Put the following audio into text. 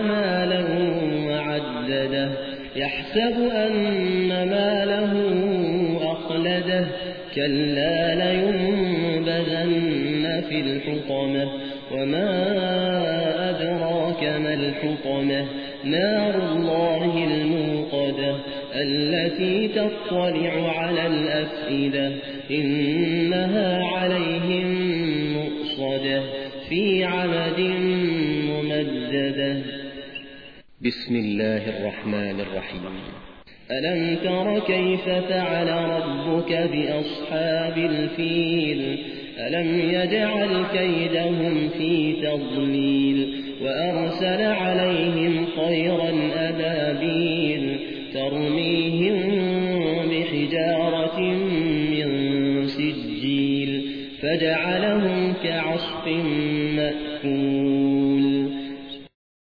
ماله وعدده يحسب أن ماله أخلده. كلا لينبذن في الحطمة وما أدراك ما الحطمة. نار الله الموقدة التي تطلع على الأفئدة. إنها عليهم مؤصدة في عمد ممددة. بسم الله الرحمن الرحيم. ألم تر كيف فعل ربك بأصحاب الفيل؟ ألم يجعل كيدهم في تضليل؟ وأرسل عليهم خيرا أبابيل ترميهم بحجارة من سجيل فجعلهم كعصف مأكول.